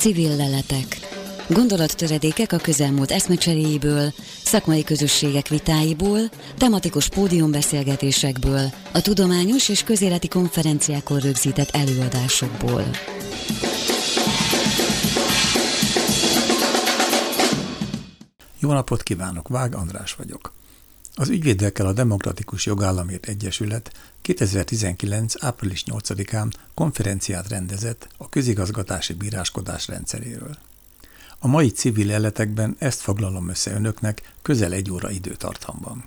Civil leletek. Gondolattöredékek a közelmúlt eszmecseréjéből, szakmai közösségek vitáiból, tematikus pódiumbeszélgetésekből, a tudományos és közéleti konferenciákon rögzített előadásokból. Jó napot kívánok, Vág András vagyok. Az ügyvédekkel a Demokratikus Jogállamért Egyesület 2019. április 8-án konferenciát rendezett a közigazgatási bíráskodás rendszeréről. A mai civil eletekben ezt foglalom össze önöknek közel egy óra időtartamban.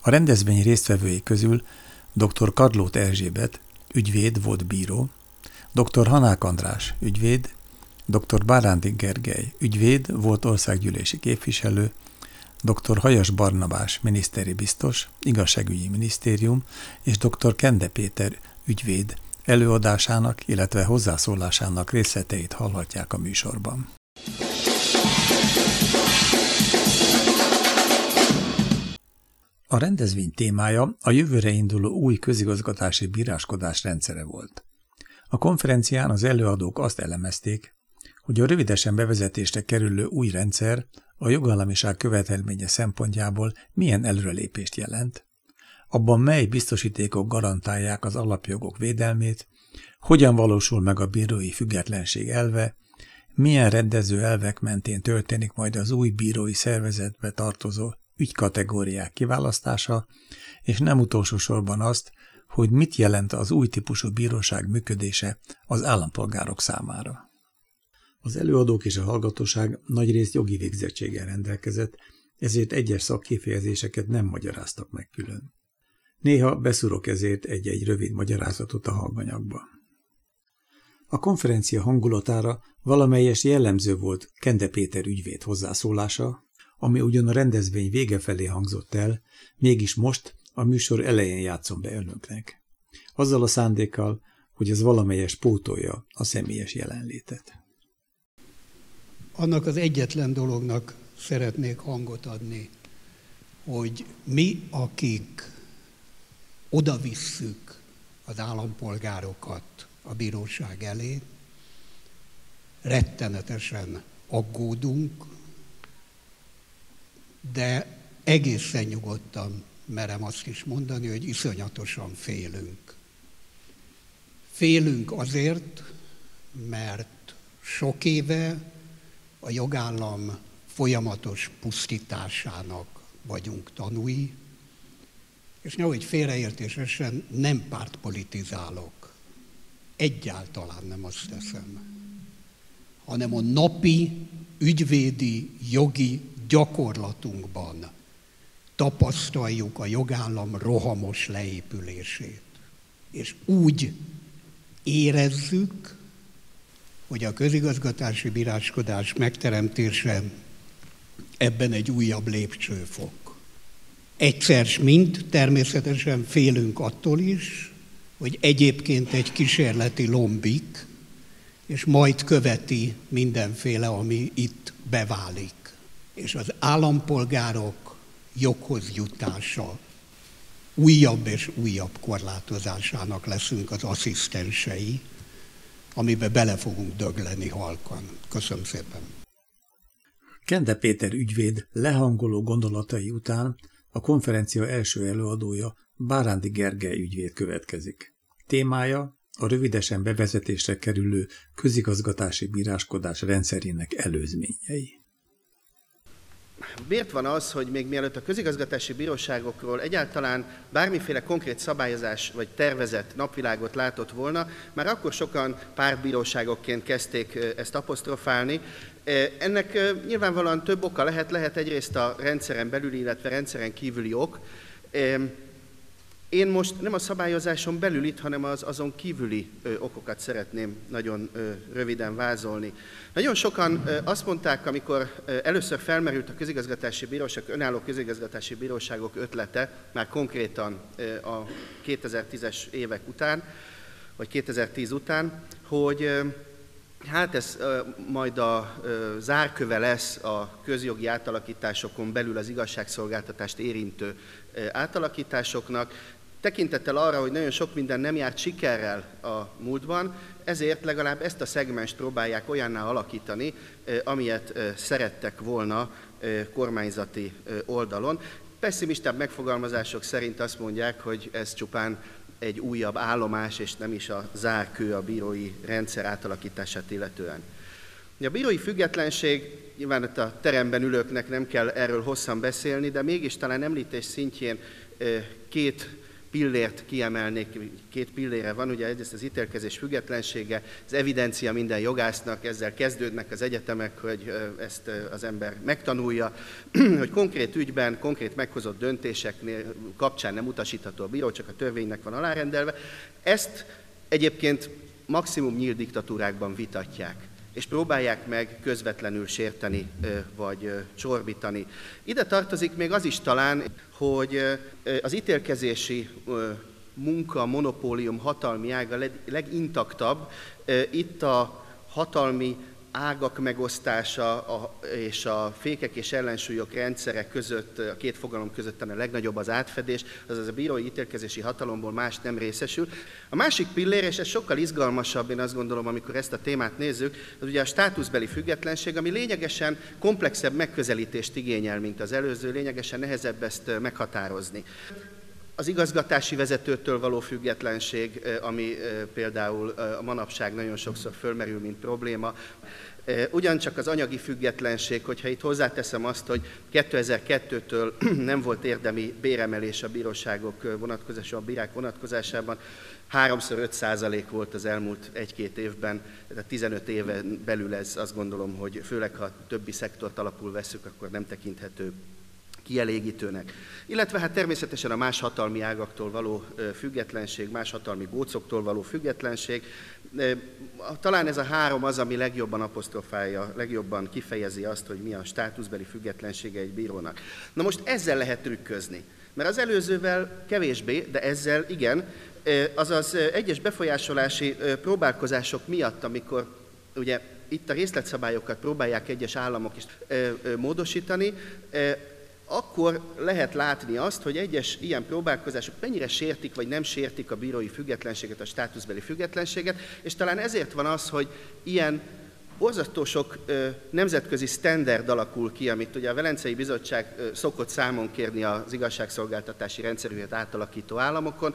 A rendezvény résztvevői közül dr. Kadlót Erzsébet, ügyvéd volt bíró, dr. Hanák András, ügyvéd, dr. Bárándi Gergely, ügyvéd volt országgyűlési képviselő, dr. Hajas Barnabás, miniszteri biztos, igazságügyi minisztérium, és dr. Kende Péter, ügyvéd, előadásának, illetve hozzászólásának részleteit hallhatják a műsorban. A rendezvény témája a jövőre induló új közigazgatási bíráskodás rendszere volt. A konferencián az előadók azt elemezték, hogy a rövidesen bevezetésre kerülő új rendszer a jogállamiság követelménye szempontjából milyen előrelépést jelent, abban mely biztosítékok garantálják az alapjogok védelmét, hogyan valósul meg a bírói függetlenség elve, milyen rendező elvek mentén történik majd az új bírói szervezetbe tartozó ügykategóriák kiválasztása, és nem utolsó sorban azt, hogy mit jelent az új típusú bíróság működése az állampolgárok számára. Az előadók és a hallgatóság nagyrészt jogi végzettséggel rendelkezett, ezért egyes szakkifejezéseket nem magyaráztak meg külön. Néha beszúrok ezért egy-egy rövid magyarázatot a hanganyagba. A konferencia hangulatára valamelyes jellemző volt Kende Péter ügyvéd hozzászólása, ami ugyan a rendezvény vége felé hangzott el, mégis most a műsor elején játszom be önöknek. Azzal a szándékkal, hogy ez valamelyes pótolja a személyes jelenlétet annak az egyetlen dolognak szeretnék hangot adni, hogy mi, akik oda visszük az állampolgárokat a bíróság elé, rettenetesen aggódunk, de egészen nyugodtan merem azt is mondani, hogy iszonyatosan félünk. Félünk azért, mert sok éve a jogállam folyamatos pusztításának vagyunk tanúi, és nehogy félreértésesen nem pártpolitizálok. Egyáltalán nem azt teszem, hanem a napi ügyvédi jogi gyakorlatunkban tapasztaljuk a jogállam rohamos leépülését. És úgy érezzük, hogy a közigazgatási bíráskodás megteremtése ebben egy újabb lépcsőfok. Egyszer mint természetesen félünk attól is, hogy egyébként egy kísérleti lombik, és majd követi mindenféle, ami itt beválik. És az állampolgárok joghoz jutása újabb és újabb korlátozásának leszünk az asszisztensei, amiben bele fogunk dögleni halkan. Köszönöm szépen. Kende Péter ügyvéd lehangoló gondolatai után a konferencia első előadója Bárándi Gergely ügyvéd következik. Témája a rövidesen bevezetésre kerülő közigazgatási bíráskodás rendszerének előzményei. Miért van az, hogy még mielőtt a közigazgatási bíróságokról egyáltalán bármiféle konkrét szabályozás vagy tervezett napvilágot látott volna, már akkor sokan párbíróságokként kezdték ezt apostrofálni. Ennek nyilvánvalóan több oka lehet, lehet egyrészt a rendszeren belüli, illetve rendszeren kívüli ok. Én most nem a szabályozáson belül itt, hanem az azon kívüli okokat szeretném nagyon röviden vázolni. Nagyon sokan azt mondták, amikor először felmerült a közigazgatási bíróság, önálló közigazgatási bíróságok ötlete, már konkrétan a 2010-es évek után, vagy 2010 után, hogy Hát ez ö, majd a zárköve lesz a közjogi átalakításokon belül az igazságszolgáltatást érintő átalakításoknak, Tekintettel arra, hogy nagyon sok minden nem járt sikerrel a múltban, ezért legalább ezt a szegmest próbálják olyanná alakítani, amilyet szerettek volna kormányzati oldalon. Pessimistább megfogalmazások szerint azt mondják, hogy ez csupán egy újabb állomás, és nem is a zárkő a bírói rendszer átalakítását illetően. A bírói függetlenség, nyilván itt a teremben ülőknek nem kell erről hosszan beszélni, de mégis talán említés szintjén két pillért kiemelnék, két pillére van, ugye egyrészt az ítélkezés függetlensége, az evidencia minden jogásznak, ezzel kezdődnek az egyetemek, hogy ezt az ember megtanulja, hogy konkrét ügyben, konkrét meghozott döntéseknél kapcsán nem utasítható a bíró, csak a törvénynek van alárendelve. Ezt egyébként maximum nyílt diktatúrákban vitatják és próbálják meg közvetlenül sérteni vagy csorbítani. Ide tartozik még az is talán, hogy az ítélkezési munka, monopólium hatalmi ága legintaktabb. Itt a hatalmi ágak megosztása és a fékek és ellensúlyok rendszere között, a két fogalom között a legnagyobb az átfedés, azaz a bírói ítélkezési hatalomból más nem részesül. A másik pillér, és ez sokkal izgalmasabb, én azt gondolom, amikor ezt a témát nézzük, az ugye a státuszbeli függetlenség, ami lényegesen komplexebb megközelítést igényel, mint az előző, lényegesen nehezebb ezt meghatározni. Az igazgatási vezetőtől való függetlenség, ami például a manapság nagyon sokszor fölmerül, mint probléma, Ugyancsak az anyagi függetlenség, hogyha itt hozzáteszem azt, hogy 2002-től nem volt érdemi béremelés a bíróságok vonatkozásában, a bírák vonatkozásában, háromszor 5 százalék volt az elmúlt egy-két évben, tehát 15 éve belül ez azt gondolom, hogy főleg ha többi szektort alapul veszük, akkor nem tekinthető kielégítőnek. Illetve hát természetesen a más hatalmi ágaktól való függetlenség, más hatalmi gócoktól való függetlenség. Talán ez a három az, ami legjobban apostrofálja, legjobban kifejezi azt, hogy mi a státuszbeli függetlensége egy bírónak. Na most ezzel lehet trükközni. Mert az előzővel kevésbé, de ezzel igen, azaz egyes befolyásolási próbálkozások miatt, amikor ugye itt a részletszabályokat próbálják egyes államok is módosítani, akkor lehet látni azt, hogy egyes ilyen próbálkozások mennyire sértik vagy nem sértik a bírói függetlenséget, a státuszbeli függetlenséget, és talán ezért van az, hogy ilyen borzasztó sok ö, nemzetközi standard alakul ki, amit ugye a Velencei Bizottság ö, szokott számon kérni az igazságszolgáltatási rendszerüket átalakító államokon.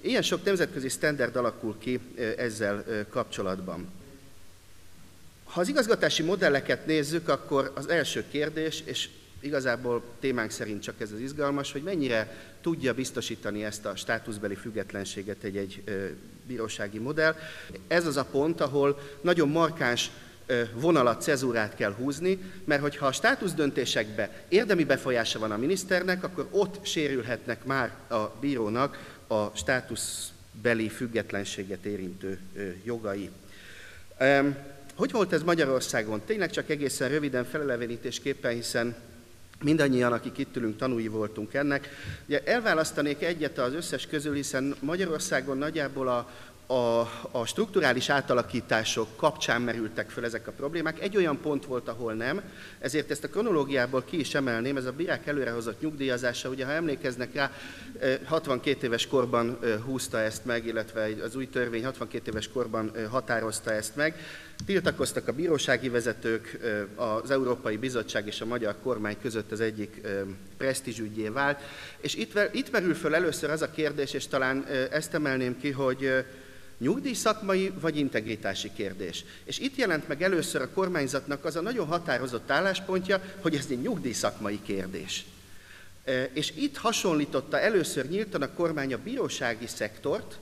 Ilyen sok nemzetközi standard alakul ki ö, ezzel ö, kapcsolatban. Ha az igazgatási modelleket nézzük, akkor az első kérdés, és Igazából témánk szerint csak ez az izgalmas, hogy mennyire tudja biztosítani ezt a státuszbeli függetlenséget egy-egy bírósági modell. Ez az a pont, ahol nagyon markáns vonalat, cezúrát kell húzni, mert hogyha a státuszdöntésekbe érdemi befolyása van a miniszternek, akkor ott sérülhetnek már a bírónak a státuszbeli függetlenséget érintő jogai. Hogy volt ez Magyarországon? Tényleg csak egészen röviden felelevenítésképpen, hiszen mindannyian, akik itt ülünk, tanúi voltunk ennek. Ugye elválasztanék egyet az összes közül, hiszen Magyarországon nagyjából a, a, a strukturális átalakítások kapcsán merültek föl ezek a problémák. Egy olyan pont volt, ahol nem, ezért ezt a kronológiából ki is emelném, ez a bírák előrehozott nyugdíjazása, ugye ha emlékeznek rá, 62 éves korban húzta ezt meg, illetve az új törvény 62 éves korban határozta ezt meg. Tiltakoztak a bírósági vezetők, az Európai Bizottság és a magyar kormány között az egyik presztízsügyé vált, és itt, itt merül föl először az a kérdés, és talán ezt emelném ki, hogy nyugdíjszakmai vagy integritási kérdés. És itt jelent meg először a kormányzatnak az a nagyon határozott álláspontja, hogy ez egy nyugdíjszakmai kérdés. És itt hasonlította először nyíltan a kormány a bírósági szektort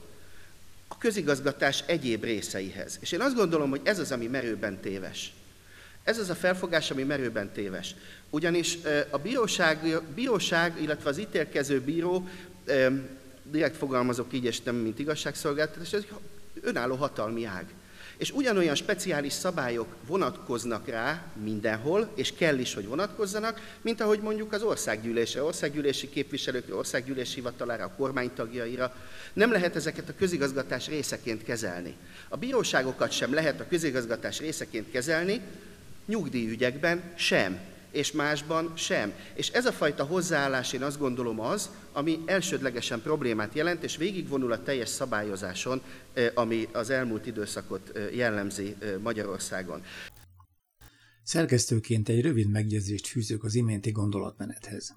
a közigazgatás egyéb részeihez. És én azt gondolom, hogy ez az, ami merőben téves. Ez az a felfogás, ami merőben téves. Ugyanis a bíróság, bíróság illetve az ítélkező bíró direkt fogalmazok így, és nem mint igazságszolgáltatás, ez egy önálló hatalmi ág. És ugyanolyan speciális szabályok vonatkoznak rá mindenhol, és kell is, hogy vonatkozzanak, mint ahogy mondjuk az országgyűlésre, országgyűlési képviselőkre, országgyűlési hivatalára, a kormánytagjaira. Nem lehet ezeket a közigazgatás részeként kezelni. A bíróságokat sem lehet a közigazgatás részeként kezelni, nyugdíjügyekben sem, és másban sem. És ez a fajta hozzáállás én azt gondolom az, ami elsődlegesen problémát jelent, és végigvonul a teljes szabályozáson, ami az elmúlt időszakot jellemzi Magyarországon. Szerkesztőként egy rövid megjegyzést fűzök az iménti gondolatmenethez.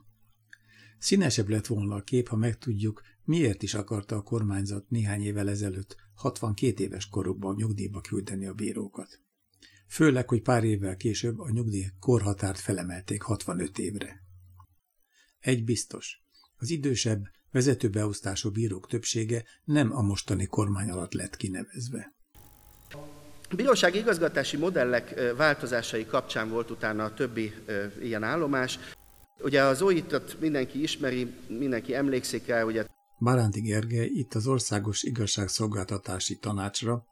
Színesebb lett volna a kép, ha megtudjuk, miért is akarta a kormányzat néhány évvel ezelőtt 62 éves korukban nyugdíjba küldeni a bírókat. Főleg, hogy pár évvel később a nyugdíj korhatárt felemelték 65 évre. Egy biztos, az idősebb, vezetőbeosztású bírók többsége nem a mostani kormány alatt lett kinevezve. A bírósági igazgatási modellek változásai kapcsán volt utána a többi ilyen állomás. Ugye az OIT-ot mindenki ismeri, mindenki emlékszik rá, ugye Báránti Gergely itt az Országos Igazságszolgáltatási Tanácsra,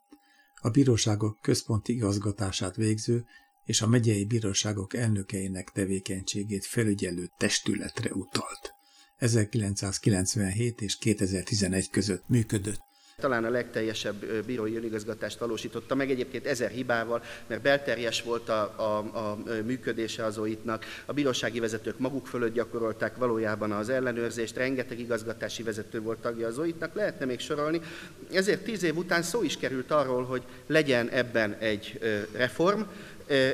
a bíróságok központi igazgatását végző és a megyei bíróságok elnökeinek tevékenységét felügyelő testületre utalt. 1997 és 2011 között működött. Talán a legteljesebb bírói önigazgatást valósította meg, egyébként ezer hibával, mert belterjes volt a, a, a működése az OIT-nak. A bírósági vezetők maguk fölött gyakorolták valójában az ellenőrzést, rengeteg igazgatási vezető volt tagja az OIT-nak, lehetne még sorolni. Ezért tíz év után szó is került arról, hogy legyen ebben egy reform,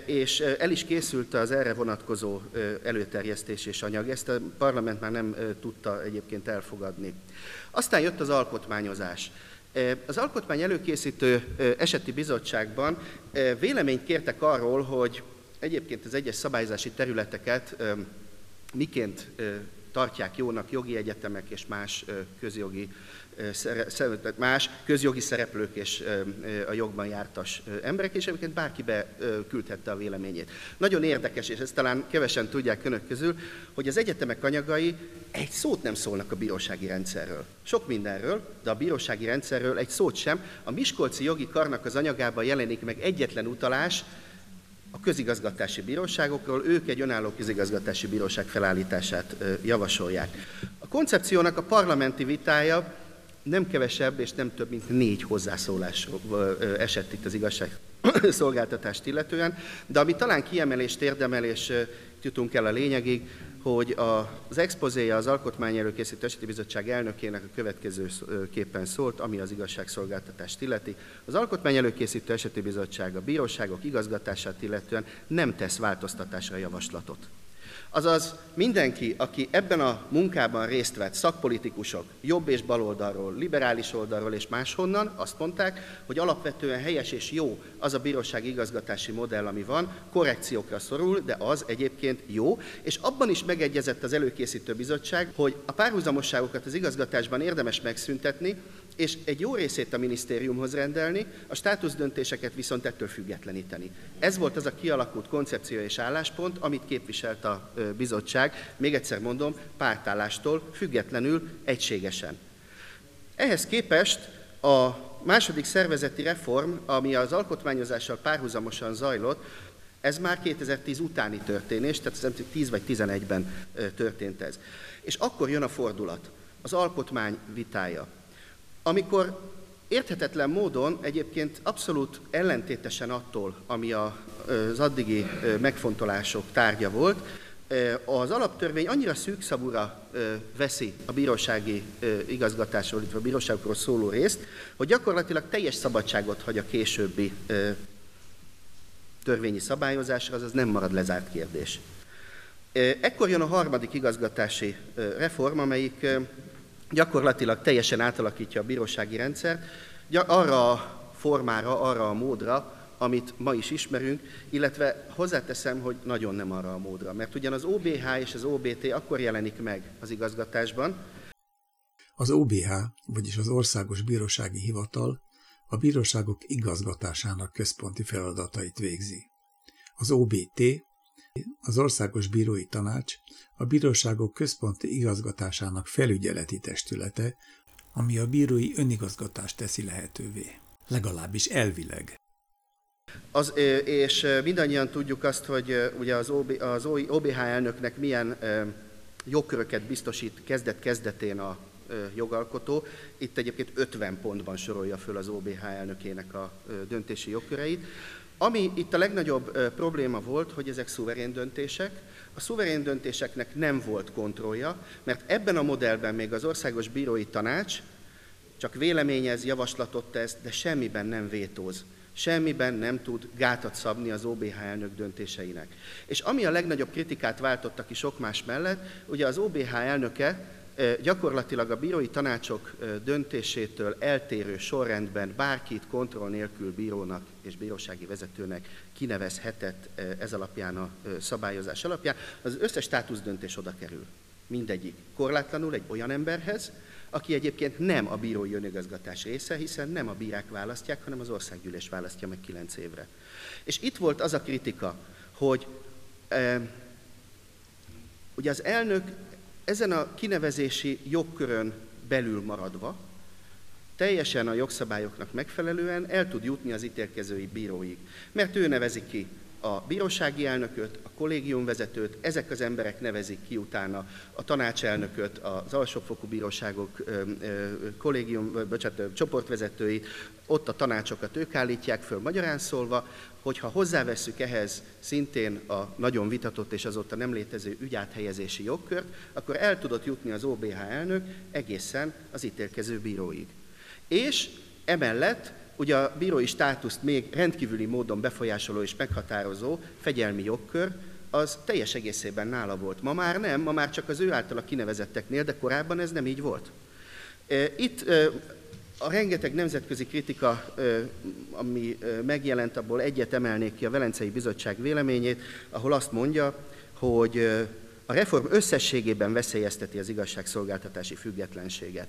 és el is készült az erre vonatkozó előterjesztés és anyag. Ezt a parlament már nem tudta egyébként elfogadni. Aztán jött az alkotmányozás. Az alkotmány előkészítő eseti bizottságban véleményt kértek arról, hogy egyébként az egyes szabályzási területeket miként tartják jónak jogi egyetemek és más közjogi más közjogi szereplők és a jogban jártas emberek, és egyébként bárki küldhette a véleményét. Nagyon érdekes, és ezt talán kevesen tudják önök közül, hogy az egyetemek anyagai egy szót nem szólnak a bírósági rendszerről. Sok mindenről, de a bírósági rendszerről egy szót sem. A Miskolci jogi karnak az anyagában jelenik meg egyetlen utalás, a közigazgatási bíróságokról, ők egy önálló közigazgatási bíróság felállítását javasolják. A koncepciónak a parlamenti vitája nem kevesebb és nem több, mint négy hozzászólás esett itt az igazságszolgáltatást illetően, de ami talán kiemelést érdemel, és jutunk el a lényegig, hogy az expozéja az Alkotmány Előkészítő Eseti Bizottság elnökének a következő képen szólt, ami az igazságszolgáltatást illeti. Az Alkotmány Előkészítő Eseti Bizottság a bíróságok igazgatását illetően nem tesz változtatásra javaslatot. Azaz mindenki, aki ebben a munkában részt vett, szakpolitikusok, jobb és baloldalról, liberális oldalról és máshonnan, azt mondták, hogy alapvetően helyes és jó az a bírósági igazgatási modell, ami van, korrekciókra szorul, de az egyébként jó, és abban is megegyezett az előkészítő bizottság, hogy a párhuzamosságokat az igazgatásban érdemes megszüntetni, és egy jó részét a minisztériumhoz rendelni, a státuszdöntéseket viszont ettől függetleníteni. Ez volt az a kialakult koncepció és álláspont, amit képviselt a bizottság, még egyszer mondom, pártállástól függetlenül egységesen. Ehhez képest a második szervezeti reform, ami az alkotmányozással párhuzamosan zajlott, ez már 2010 utáni történés, tehát nem 10 vagy 11-ben történt ez. És akkor jön a fordulat, az alkotmány vitája amikor érthetetlen módon, egyébként abszolút ellentétesen attól, ami az addigi megfontolások tárgya volt, az alaptörvény annyira szűkszavúra veszi a bírósági igazgatásról, illetve a bíróságokról szóló részt, hogy gyakorlatilag teljes szabadságot hagy a későbbi törvényi szabályozásra, azaz nem marad lezárt kérdés. Ekkor jön a harmadik igazgatási reform, amelyik gyakorlatilag teljesen átalakítja a bírósági rendszert, arra a formára, arra a módra, amit ma is ismerünk, illetve hozzáteszem, hogy nagyon nem arra a módra, mert ugyan az OBH és az OBT akkor jelenik meg az igazgatásban. Az OBH, vagyis az Országos Bírósági Hivatal a bíróságok igazgatásának központi feladatait végzi. Az OBT az Országos Bírói Tanács a bíróságok központi igazgatásának felügyeleti testülete, ami a bírói önigazgatást teszi lehetővé. Legalábbis elvileg. Az, és mindannyian tudjuk azt, hogy ugye az, OB, az OBH elnöknek milyen jogköröket biztosít kezdet-kezdetén a jogalkotó. Itt egyébként 50 pontban sorolja föl az OBH elnökének a döntési jogköreit. Ami itt a legnagyobb probléma volt, hogy ezek szuverén döntések, a szuverén döntéseknek nem volt kontrollja, mert ebben a modellben még az Országos Bírói Tanács csak véleményez, javaslatot tesz, de semmiben nem vétóz. Semmiben nem tud gátat szabni az OBH elnök döntéseinek. És ami a legnagyobb kritikát váltotta ki sok más mellett, ugye az OBH elnöke gyakorlatilag a bírói tanácsok döntésétől eltérő sorrendben bárkit kontroll nélkül bírónak és bírósági vezetőnek kinevezhetett ez alapján a szabályozás alapján, az összes döntés oda kerül. Mindegyik. Korlátlanul egy olyan emberhez, aki egyébként nem a bírói önigazgatás része, hiszen nem a bírák választják, hanem az országgyűlés választja meg kilenc évre. És itt volt az a kritika, hogy e, ugye az elnök ezen a kinevezési jogkörön belül maradva, teljesen a jogszabályoknak megfelelően el tud jutni az ítélkezői bíróig. Mert ő nevezi ki a bírósági elnököt, a kollégiumvezetőt, ezek az emberek nevezik ki utána a tanácselnököt, az alsófokú bíróságok kollégium, bocsánat, csoportvezetői, ott a tanácsokat ők állítják föl magyarán szólva, hogyha hozzáveszünk ehhez szintén a nagyon vitatott és azóta nem létező ügyáthelyezési jogkört, akkor el tudott jutni az OBH elnök egészen az ítélkező bíróig. És emellett ugye a bírói státuszt még rendkívüli módon befolyásoló és meghatározó fegyelmi jogkör, az teljes egészében nála volt. Ma már nem, ma már csak az ő általa kinevezetteknél, de korábban ez nem így volt. Itt a rengeteg nemzetközi kritika, ami megjelent, abból egyet emelnék ki a Velencei Bizottság véleményét, ahol azt mondja, hogy a reform összességében veszélyezteti az igazságszolgáltatási függetlenséget.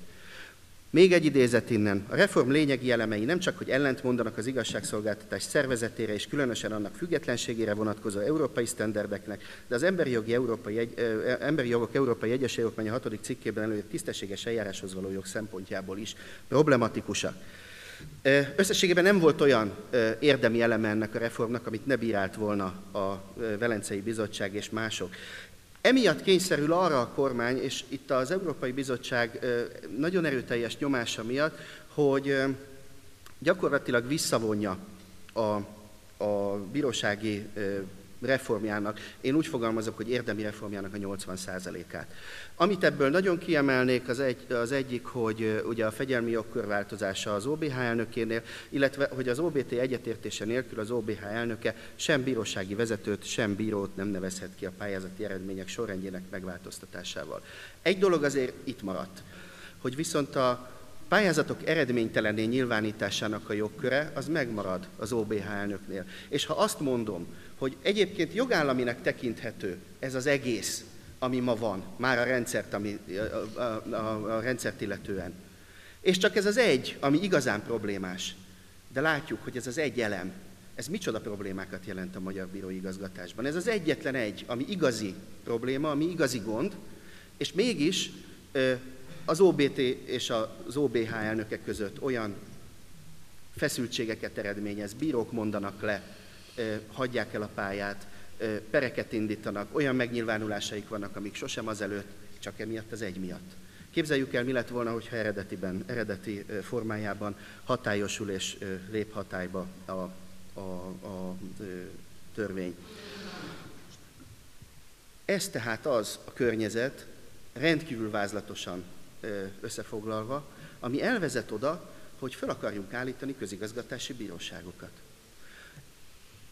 Még egy idézet innen. A reform lényegi elemei nem csak, hogy ellent mondanak az igazságszolgáltatás szervezetére és különösen annak függetlenségére vonatkozó európai sztenderdeknek, de az Emberi, Jogi európai, egy, ö, Emberi Jogok Európai Egyes Jogokmánya 6. cikkében előírt tisztességes eljáráshoz való jog szempontjából is problematikusak. Összességében nem volt olyan érdemi eleme ennek a reformnak, amit ne bírált volna a Velencei Bizottság és mások. Emiatt kényszerül arra a kormány, és itt az Európai Bizottság nagyon erőteljes nyomása miatt, hogy gyakorlatilag visszavonja a, a bírósági reformjának, én úgy fogalmazok, hogy érdemi reformjának a 80%-át. Amit ebből nagyon kiemelnék, az, egy, az egyik, hogy ugye a fegyelmi jogkör változása az OBH elnökénél, illetve hogy az OBT egyetértése nélkül az OBH elnöke sem bírósági vezetőt, sem bírót nem nevezhet ki a pályázati eredmények sorrendjének megváltoztatásával. Egy dolog azért itt maradt, hogy viszont a pályázatok eredménytelené nyilvánításának a jogköre, az megmarad az OBH elnöknél. És ha azt mondom, hogy egyébként jogállaminek tekinthető ez az egész, ami ma van, már a rendszert, ami, a, a, a, a rendszert illetően. És csak ez az egy, ami igazán problémás. De látjuk, hogy ez az egy elem, ez micsoda problémákat jelent a magyar bírói igazgatásban. Ez az egyetlen egy, ami igazi probléma, ami igazi gond, és mégis az OBT és az OBH elnöke között olyan feszültségeket eredményez, bírók mondanak le, hagyják el a pályát, pereket indítanak, olyan megnyilvánulásaik vannak, amik sosem azelőtt, csak emiatt az egy miatt. Képzeljük el, mi lett volna, hogyha eredetiben, eredeti formájában hatályosul és lép hatályba a, a, a törvény. Ez tehát az a környezet, rendkívül vázlatosan összefoglalva, ami elvezet oda, hogy fel akarjunk állítani közigazgatási bíróságokat.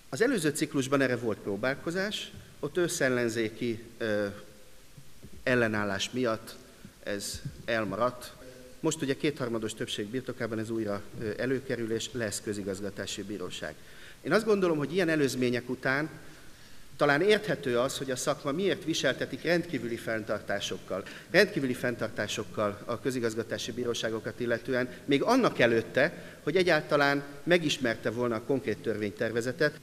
Az előző ciklusban erre volt próbálkozás, ott összellenzéki ö, ellenállás miatt ez elmaradt. Most ugye kétharmados többség birtokában ez újra előkerül, és lesz közigazgatási bíróság. Én azt gondolom, hogy ilyen előzmények után talán érthető az, hogy a szakma miért viseltetik rendkívüli fenntartásokkal, rendkívüli fenntartásokkal a közigazgatási bíróságokat illetően, még annak előtte, hogy egyáltalán megismerte volna a konkrét törvénytervezetet,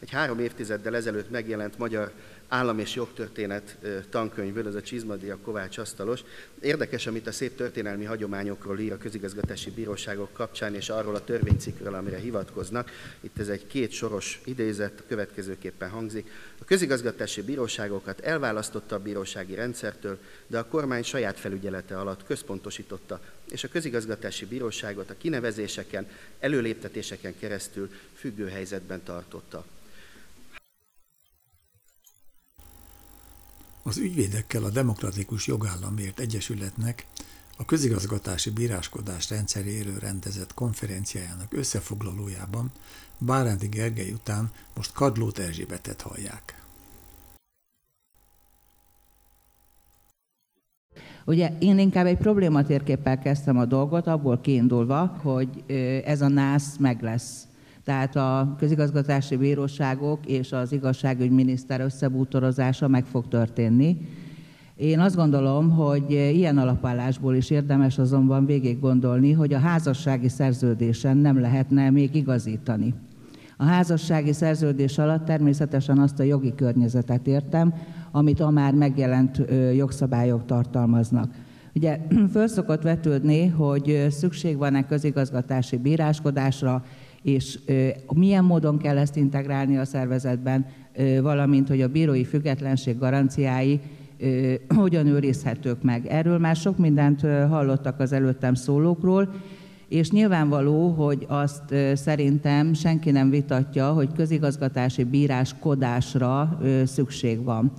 egy három évtizeddel ezelőtt megjelent magyar állam és jogtörténet tankönyvből, ez a Csizmadia Kovács asztalos. Érdekes, amit a szép történelmi hagyományokról ír a közigazgatási bíróságok kapcsán, és arról a törvénycikkről, amire hivatkoznak. Itt ez egy két soros idézet, következőképpen hangzik. A közigazgatási bíróságokat elválasztotta a bírósági rendszertől, de a kormány saját felügyelete alatt központosította, és a közigazgatási bíróságot a kinevezéseken, előléptetéseken keresztül függő helyzetben tartotta. Az ügyvédekkel a Demokratikus Jogállamért Egyesületnek a közigazgatási bíráskodás rendszeréről rendezett konferenciájának összefoglalójában Bárándi Gergely után most Kadlót Erzsébetet hallják. Ugye én inkább egy problématérképpel kezdtem a dolgot, abból kiindulva, hogy ez a NASZ meg lesz tehát a közigazgatási bíróságok és az igazságügyminiszter összebútorozása meg fog történni. Én azt gondolom, hogy ilyen alapállásból is érdemes azonban végig gondolni, hogy a házassági szerződésen nem lehetne még igazítani. A házassági szerződés alatt természetesen azt a jogi környezetet értem, amit a már megjelent jogszabályok tartalmaznak. Ugye föl szokott vetődni, hogy szükség van-e közigazgatási bíráskodásra, és milyen módon kell ezt integrálni a szervezetben, valamint, hogy a bírói függetlenség garanciái hogyan őrizhetők meg. Erről már sok mindent hallottak az előttem szólókról, és nyilvánvaló, hogy azt szerintem senki nem vitatja, hogy közigazgatási bíráskodásra szükség van.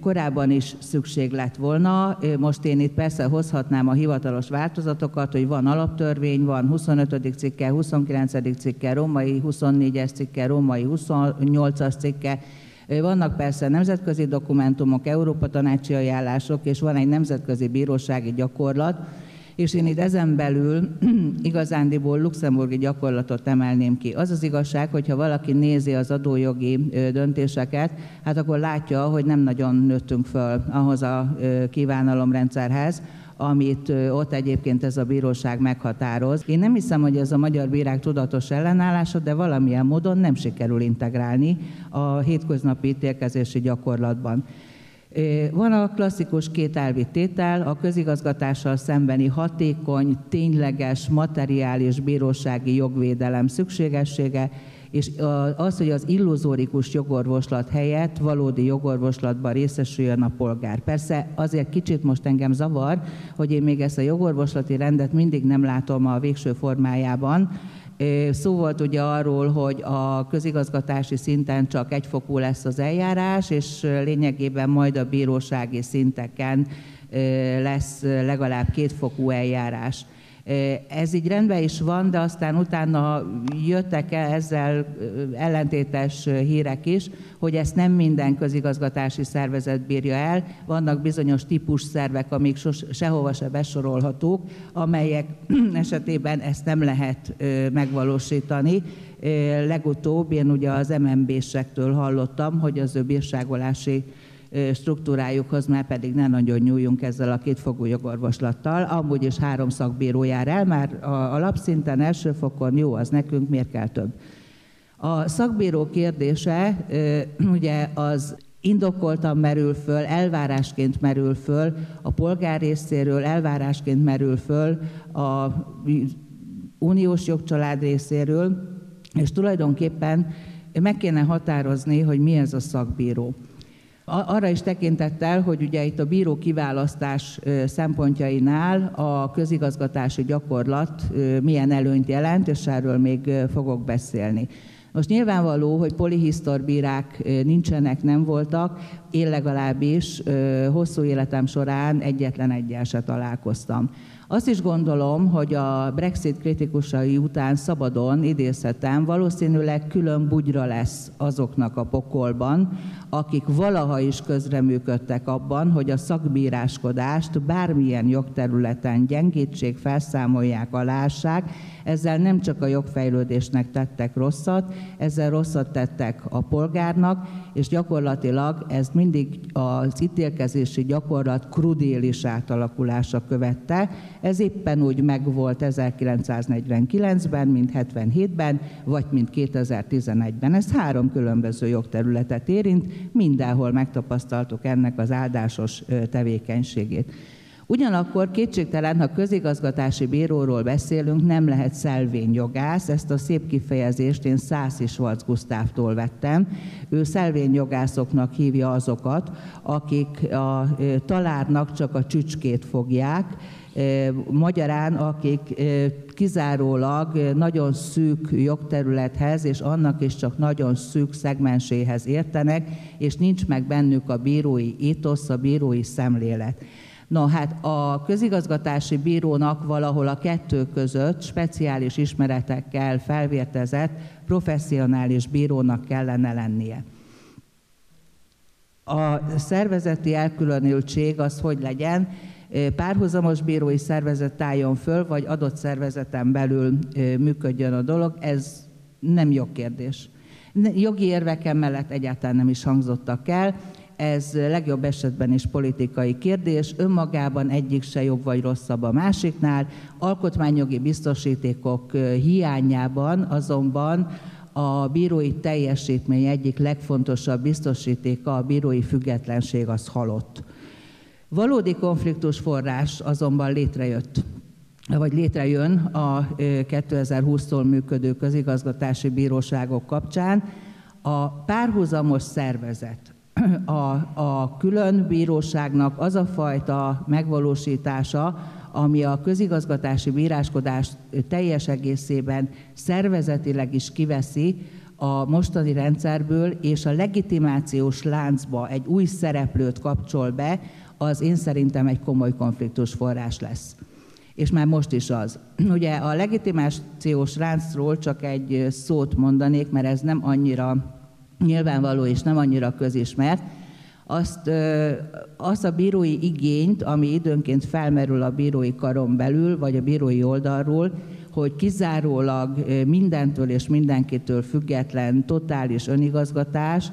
Korábban is szükség lett volna, most én itt persze hozhatnám a hivatalos változatokat, hogy van alaptörvény, van 25. cikke, 29. cikke, romai 24-es cikke, romai 28-as cikke, vannak persze nemzetközi dokumentumok, Európa tanácsi ajánlások, és van egy nemzetközi bírósági gyakorlat, és én itt ezen belül igazándiból luxemburgi gyakorlatot emelném ki. Az az igazság, hogyha valaki nézi az adójogi döntéseket, hát akkor látja, hogy nem nagyon nőttünk föl ahhoz a kívánalomrendszerhez, amit ott egyébként ez a bíróság meghatároz. Én nem hiszem, hogy ez a magyar bírák tudatos ellenállása, de valamilyen módon nem sikerül integrálni a hétköznapi ítélkezési gyakorlatban. Van a klasszikus két elvi tétel, a közigazgatással szembeni hatékony, tényleges, materiális bírósági jogvédelem szükségessége, és az, hogy az illuzórikus jogorvoslat helyett valódi jogorvoslatban részesüljön a polgár. Persze azért kicsit most engem zavar, hogy én még ezt a jogorvoslati rendet mindig nem látom a végső formájában, Szó volt ugye arról, hogy a közigazgatási szinten csak egyfokú lesz az eljárás, és lényegében majd a bírósági szinteken lesz legalább kétfokú eljárás. Ez így rendben is van, de aztán utána jöttek el ezzel ellentétes hírek is, hogy ezt nem minden közigazgatási szervezet bírja el. Vannak bizonyos típus szervek, amik sehova se besorolhatók, amelyek esetében ezt nem lehet megvalósítani. Legutóbb én ugye az MNB-sektől hallottam, hogy az ő bírságolási struktúrájukhoz, már pedig ne nagyon nyúljunk ezzel a kétfogú jogorvoslattal. Amúgy is három szakbíró jár el, már a alapszinten, első fokon jó, az nekünk miért kell több. A szakbíró kérdése ugye az indokoltan merül föl, elvárásként merül föl, a polgár részéről elvárásként merül föl, a uniós jogcsalád részéről, és tulajdonképpen meg kéne határozni, hogy mi ez a szakbíró. Arra is tekintettel, hogy ugye itt a bíró kiválasztás szempontjainál a közigazgatási gyakorlat milyen előnyt jelent, és erről még fogok beszélni. Most nyilvánvaló, hogy polihisztorbírák nincsenek, nem voltak. Én legalábbis hosszú életem során egyetlen egyel se találkoztam. Azt is gondolom, hogy a Brexit kritikusai után szabadon idézhetem, valószínűleg külön bugyra lesz azoknak a pokolban, akik valaha is közreműködtek abban, hogy a szakbíráskodást bármilyen jogterületen gyengítség, felszámolják, alássák, ezzel nem csak a jogfejlődésnek tettek rosszat, ezzel rosszat tettek a polgárnak, és gyakorlatilag ez mindig az ítélkezési gyakorlat krudélis átalakulása követte. Ez éppen úgy megvolt 1949-ben, mint 77-ben, vagy mint 2011-ben. Ez három különböző jogterületet érint, mindenhol megtapasztaltuk ennek az áldásos tevékenységét. Ugyanakkor kétségtelen, ha közigazgatási bíróról beszélünk, nem lehet szelvényjogász. Ezt a szép kifejezést én Szászi Schwarz Gusztávtól vettem. Ő szelvényjogászoknak hívja azokat, akik a talárnak csak a csücskét fogják, magyarán, akik kizárólag nagyon szűk jogterülethez, és annak is csak nagyon szűk szegmenséhez értenek, és nincs meg bennük a bírói étosz, a bírói szemlélet. No, hát a közigazgatási bírónak valahol a kettő között speciális ismeretekkel felvértezett professzionális bírónak kellene lennie. A szervezeti elkülönültség az hogy legyen, párhuzamos bírói szervezet álljon föl, vagy adott szervezeten belül működjön a dolog, ez nem jogkérdés. Jogi érvek mellett egyáltalán nem is hangzottak el, ez legjobb esetben is politikai kérdés, önmagában egyik se jobb vagy rosszabb a másiknál. Alkotmányjogi biztosítékok hiányában azonban a bírói teljesítmény egyik legfontosabb biztosítéka, a bírói függetlenség az halott. Valódi konfliktus forrás azonban létrejött vagy létrejön a 2020-tól működő közigazgatási bíróságok kapcsán, a párhuzamos szervezet, a, a külön bíróságnak az a fajta megvalósítása, ami a közigazgatási bíráskodást teljes egészében szervezetileg is kiveszi a mostani rendszerből, és a legitimációs láncba egy új szereplőt kapcsol be, az én szerintem egy komoly konfliktus forrás lesz. És már most is az. Ugye a legitimációs láncról csak egy szót mondanék, mert ez nem annyira nyilvánvaló és nem annyira közismert, azt, azt a bírói igényt, ami időnként felmerül a bírói karon belül, vagy a bírói oldalról, hogy kizárólag mindentől és mindenkitől független totális önigazgatás,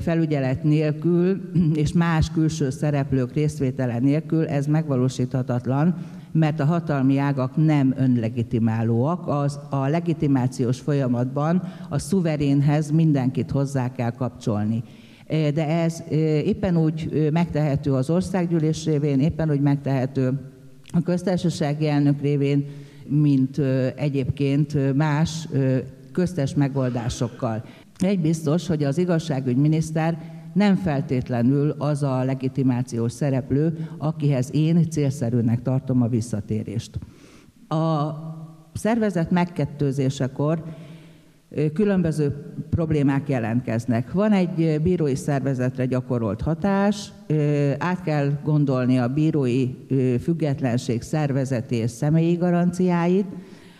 felügyelet nélkül és más külső szereplők részvétele nélkül ez megvalósíthatatlan, mert a hatalmi ágak nem önlegitimálóak. Az, a legitimációs folyamatban a szuverénhez mindenkit hozzá kell kapcsolni. De ez éppen úgy megtehető az országgyűlés révén, éppen úgy megtehető a köztársasági elnök révén, mint egyébként más köztes megoldásokkal. Egy biztos, hogy az igazságügyminiszter nem feltétlenül az a legitimációs szereplő, akihez én célszerűnek tartom a visszatérést. A szervezet megkettőzésekor különböző problémák jelentkeznek. Van egy bírói szervezetre gyakorolt hatás, át kell gondolni a bírói függetlenség szervezeti és személyi garanciáit,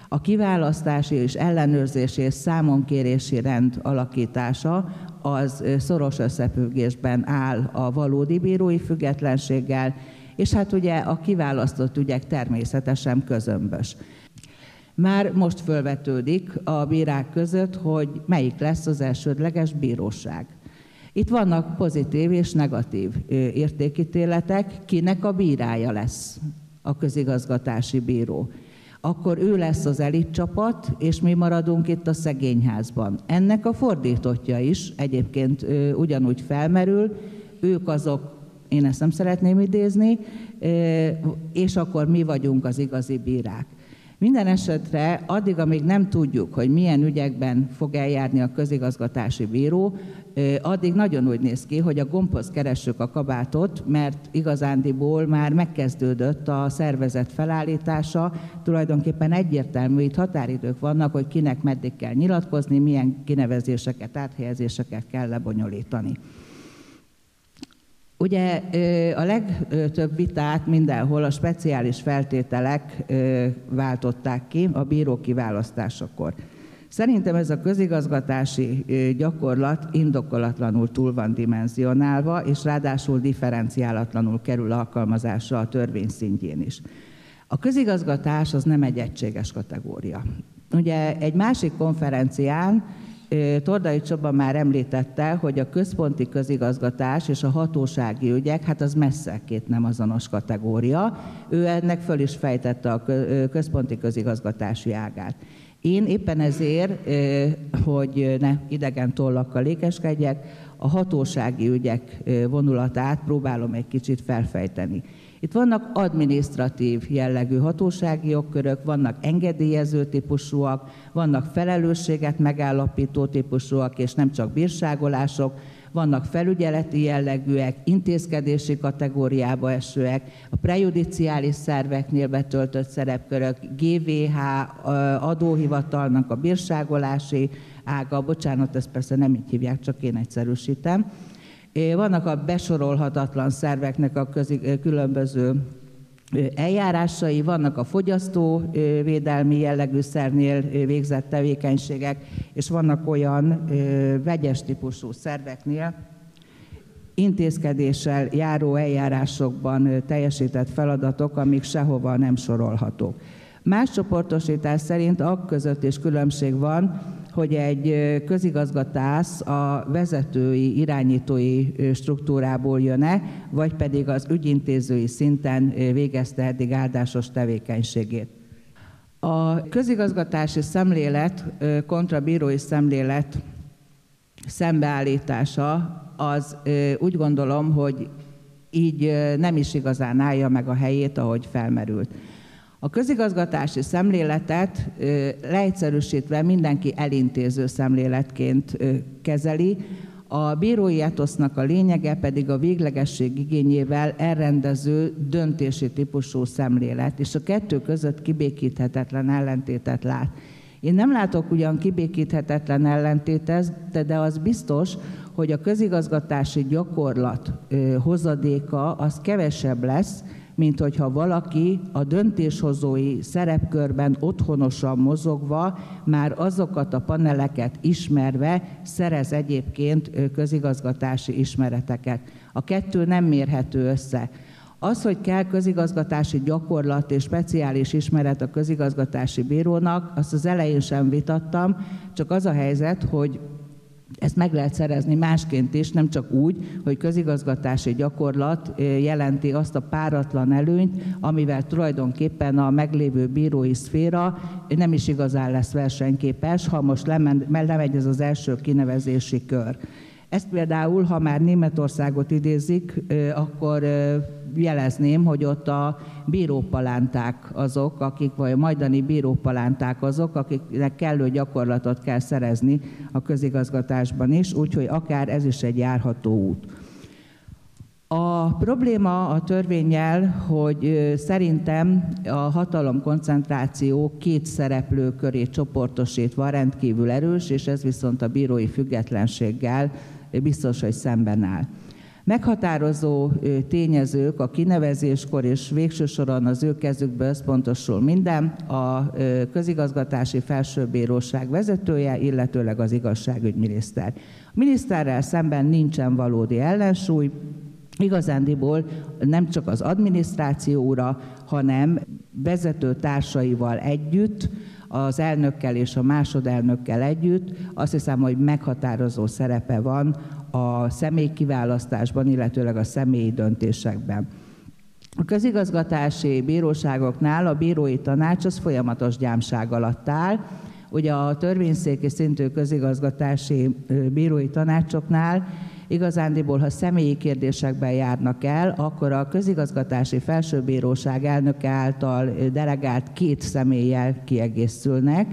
a kiválasztási és ellenőrzési és számonkérési rend alakítása az szoros összefüggésben áll a valódi bírói függetlenséggel, és hát ugye a kiválasztott ügyek természetesen közömbös. Már most fölvetődik a bírák között, hogy melyik lesz az elsődleges bíróság. Itt vannak pozitív és negatív értékítéletek, kinek a bírája lesz a közigazgatási bíró akkor ő lesz az elit csapat, és mi maradunk itt a szegényházban. Ennek a fordítottja is egyébként ugyanúgy felmerül, ők azok, én ezt nem szeretném idézni, és akkor mi vagyunk az igazi bírák. Minden esetre addig, amíg nem tudjuk, hogy milyen ügyekben fog eljárni a közigazgatási bíró, addig nagyon úgy néz ki, hogy a gombhoz keressük a kabátot, mert igazándiból már megkezdődött a szervezet felállítása, tulajdonképpen egyértelmű, itt határidők vannak, hogy kinek meddig kell nyilatkozni, milyen kinevezéseket, áthelyezéseket kell lebonyolítani. Ugye a legtöbb vitát mindenhol a speciális feltételek váltották ki a bíró kiválasztásakor. Szerintem ez a közigazgatási gyakorlat indokolatlanul túl van dimenzionálva, és ráadásul differenciálatlanul kerül alkalmazásra a törvény szintjén is. A közigazgatás az nem egy egységes kategória. Ugye egy másik konferencián Tordai Csaba már említette, hogy a központi közigazgatás és a hatósági ügyek, hát az messze két nem azonos kategória. Ő ennek föl is fejtette a központi közigazgatási ágát. Én éppen ezért, hogy ne idegen tollakkal lékeskedjek, a hatósági ügyek vonulatát próbálom egy kicsit felfejteni. Itt vannak administratív jellegű hatósági jogkörök, vannak engedélyező típusúak, vannak felelősséget megállapító típusúak, és nem csak bírságolások, vannak felügyeleti jellegűek, intézkedési kategóriába esőek, a prejudiciális szerveknél betöltött szerepkörök, GVH adóhivatalnak a bírságolási ága, bocsánat, ezt persze nem így hívják, csak én egyszerűsítem. Vannak a besorolhatatlan szerveknek a közi, különböző eljárásai, vannak a fogyasztóvédelmi jellegű szervnél végzett tevékenységek, és vannak olyan vegyes típusú szerveknél, intézkedéssel járó eljárásokban teljesített feladatok, amik sehova nem sorolhatók. Más csoportosítás szerint ak között is különbség van, hogy egy közigazgatás a vezetői, irányítói struktúrából jön-e, vagy pedig az ügyintézői szinten végezte eddig áldásos tevékenységét. A közigazgatási szemlélet kontra bírói szemlélet szembeállítása az úgy gondolom, hogy így nem is igazán állja meg a helyét, ahogy felmerült. A közigazgatási szemléletet leegyszerűsítve mindenki elintéző szemléletként kezeli, a bírói etosznak a lényege pedig a véglegesség igényével elrendező döntési típusú szemlélet, és a kettő között kibékíthetetlen ellentétet lát. Én nem látok ugyan kibékíthetetlen ellentétet, de az biztos, hogy a közigazgatási gyakorlat hozadéka az kevesebb lesz, mint hogyha valaki a döntéshozói szerepkörben otthonosan mozogva, már azokat a paneleket ismerve szerez egyébként közigazgatási ismereteket. A kettő nem mérhető össze. Az, hogy kell közigazgatási gyakorlat és speciális ismeret a közigazgatási bírónak, azt az elején sem vitattam, csak az a helyzet, hogy ezt meg lehet szerezni másként is, nem csak úgy, hogy közigazgatási gyakorlat jelenti azt a páratlan előnyt, amivel tulajdonképpen a meglévő bírói szféra nem is igazán lesz versenyképes, ha most lemegy ez az első kinevezési kör. Ezt például, ha már Németországot idézik, akkor jelezném, hogy ott a bírópalánták azok, akik, vagy a majdani bírópalánták azok, akiknek kellő gyakorlatot kell szerezni a közigazgatásban is, úgyhogy akár ez is egy járható út. A probléma a törvényel, hogy szerintem a hatalom koncentráció két szereplő köré csoportosítva rendkívül erős, és ez viszont a bírói függetlenséggel biztos, hogy szemben áll. Meghatározó tényezők a kinevezéskor és végső soron az ő kezükbe összpontosul minden, a közigazgatási felsőbíróság vezetője, illetőleg az igazságügyminiszter. A miniszterrel szemben nincsen valódi ellensúly, igazándiból nem csak az adminisztrációra, hanem vezető társaival együtt, az elnökkel és a másodelnökkel együtt azt hiszem, hogy meghatározó szerepe van a személykiválasztásban, illetőleg a személyi döntésekben. A közigazgatási bíróságoknál a bírói tanács az folyamatos gyámság alatt áll. Ugye a törvényszéki szintű közigazgatási bírói tanácsoknál igazándiból, ha személyi kérdésekben járnak el, akkor a közigazgatási felsőbíróság elnöke által delegált két személlyel kiegészülnek,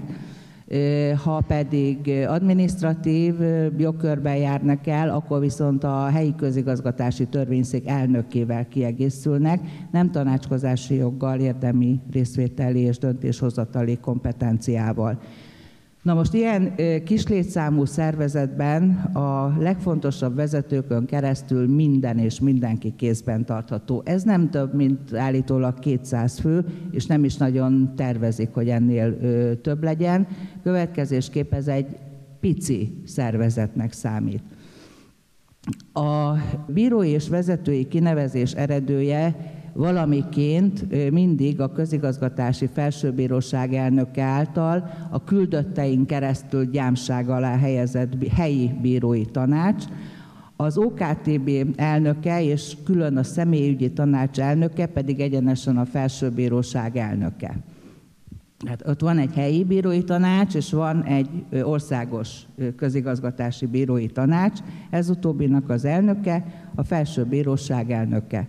ha pedig administratív jogkörben járnak el, akkor viszont a helyi közigazgatási törvényszék elnökével kiegészülnek, nem tanácskozási joggal, érdemi részvételi és döntéshozatali kompetenciával. Na most ilyen kislétszámú szervezetben a legfontosabb vezetőkön keresztül minden és mindenki kézben tartható. Ez nem több, mint állítólag 200 fő, és nem is nagyon tervezik, hogy ennél több legyen. Következésképp ez egy pici szervezetnek számít. A bírói és vezetői kinevezés eredője valamiként mindig a közigazgatási felsőbíróság elnöke által a küldöttein keresztül gyámság alá helyezett helyi bírói tanács, az OKTB elnöke és külön a személyügyi tanács elnöke pedig egyenesen a felsőbíróság elnöke. Hát ott van egy helyi bírói tanács, és van egy országos közigazgatási bírói tanács, ez utóbbinak az elnöke, a felső bíróság elnöke.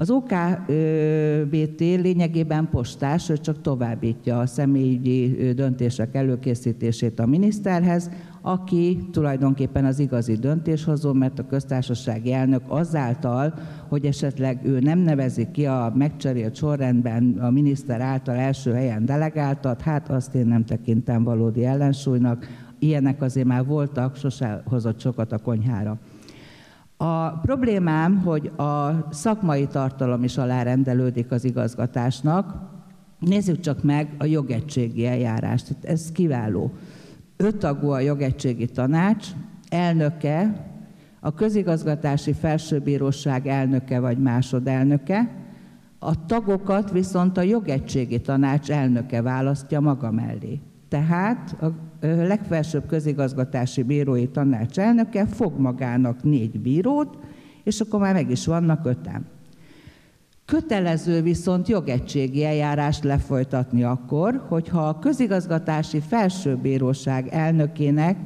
Az OKBT lényegében postás, ő csak továbbítja a személyügyi döntések előkészítését a miniszterhez, aki tulajdonképpen az igazi döntéshozó, mert a köztársasági elnök azáltal, hogy esetleg ő nem nevezi ki a megcserélt sorrendben a miniszter által első helyen delegáltat, hát azt én nem tekintem valódi ellensúlynak. Ilyenek azért már voltak, sose hozott sokat a konyhára. A problémám, hogy a szakmai tartalom is alárendelődik az igazgatásnak. Nézzük csak meg a jogegységi eljárást. Ez kiváló. Öt tagú a jogegységi tanács, elnöke, a közigazgatási felsőbíróság elnöke vagy másodelnöke, a tagokat viszont a jogegységi tanács elnöke választja maga mellé. Tehát a legfelsőbb közigazgatási bírói tanács elnöke fog magának négy bírót, és akkor már meg is vannak öten. Kötelező viszont jogegységi eljárást lefolytatni akkor, hogyha a közigazgatási felsőbíróság elnökének,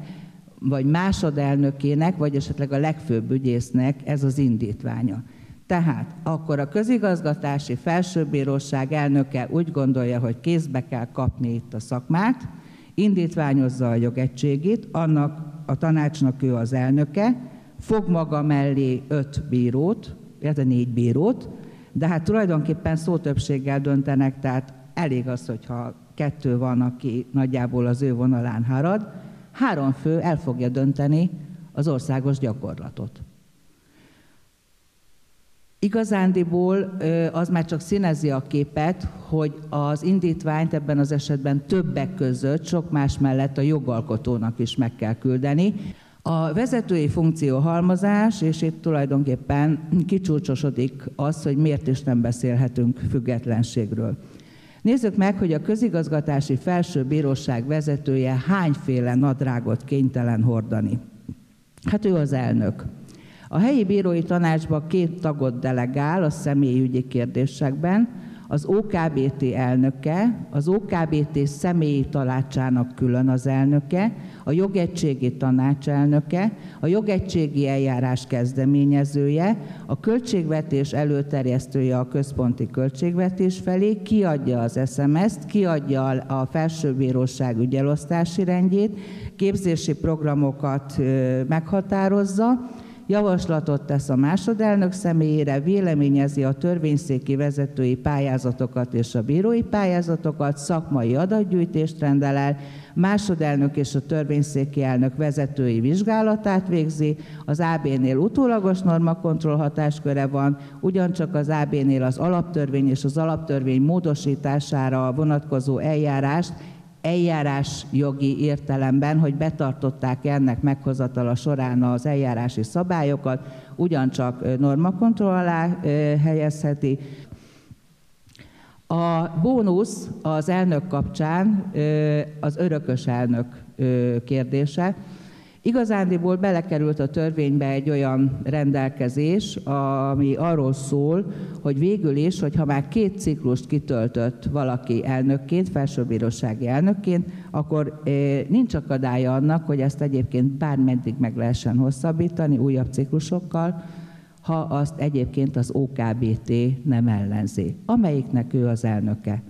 vagy másodelnökének, vagy esetleg a legfőbb ügyésznek ez az indítványa. Tehát akkor a közigazgatási felsőbíróság elnöke úgy gondolja, hogy kézbe kell kapni itt a szakmát, indítványozza a jogegységét, annak a tanácsnak ő az elnöke, fog maga mellé öt bírót, illetve négy bírót, de hát tulajdonképpen szótöbbséggel döntenek, tehát elég az, hogyha kettő van, aki nagyjából az ő vonalán harad, három fő el fogja dönteni az országos gyakorlatot. Igazándiból az már csak színezi a képet, hogy az indítványt ebben az esetben többek között sok más mellett a jogalkotónak is meg kell küldeni. A vezetői funkció halmazás, és itt tulajdonképpen kicsúcsosodik az, hogy miért is nem beszélhetünk függetlenségről. Nézzük meg, hogy a közigazgatási felső bíróság vezetője hányféle nadrágot kénytelen hordani. Hát ő az elnök. A helyi bírói tanácsba két tagot delegál a személyügyi kérdésekben, az OKBT elnöke, az OKBT személyi tanácsának külön az elnöke, a jogegységi tanács elnöke, a jogegységi eljárás kezdeményezője, a költségvetés előterjesztője a központi költségvetés felé, kiadja az SMS-t, kiadja a felsőbíróság ügyelosztási rendjét, képzési programokat meghatározza, javaslatot tesz a másodelnök személyére, véleményezi a törvényszéki vezetői pályázatokat és a bírói pályázatokat, szakmai adatgyűjtést rendel el, másodelnök és a törvényszéki elnök vezetői vizsgálatát végzi, az AB-nél utólagos normakontroll hatásköre van, ugyancsak az AB-nél az alaptörvény és az alaptörvény módosítására vonatkozó eljárást eljárás jogi értelemben, hogy betartották ennek meghozatala során az eljárási szabályokat, ugyancsak normakontroll alá helyezheti. A bónusz az elnök kapcsán az örökös elnök kérdése. Igazándiból belekerült a törvénybe egy olyan rendelkezés, ami arról szól, hogy végül is, hogyha már két ciklust kitöltött valaki elnökként, felsőbírósági elnökként, akkor eh, nincs akadálya annak, hogy ezt egyébként bármeddig meg lehessen hosszabbítani újabb ciklusokkal, ha azt egyébként az OKBT nem ellenzi, amelyiknek ő az elnöke.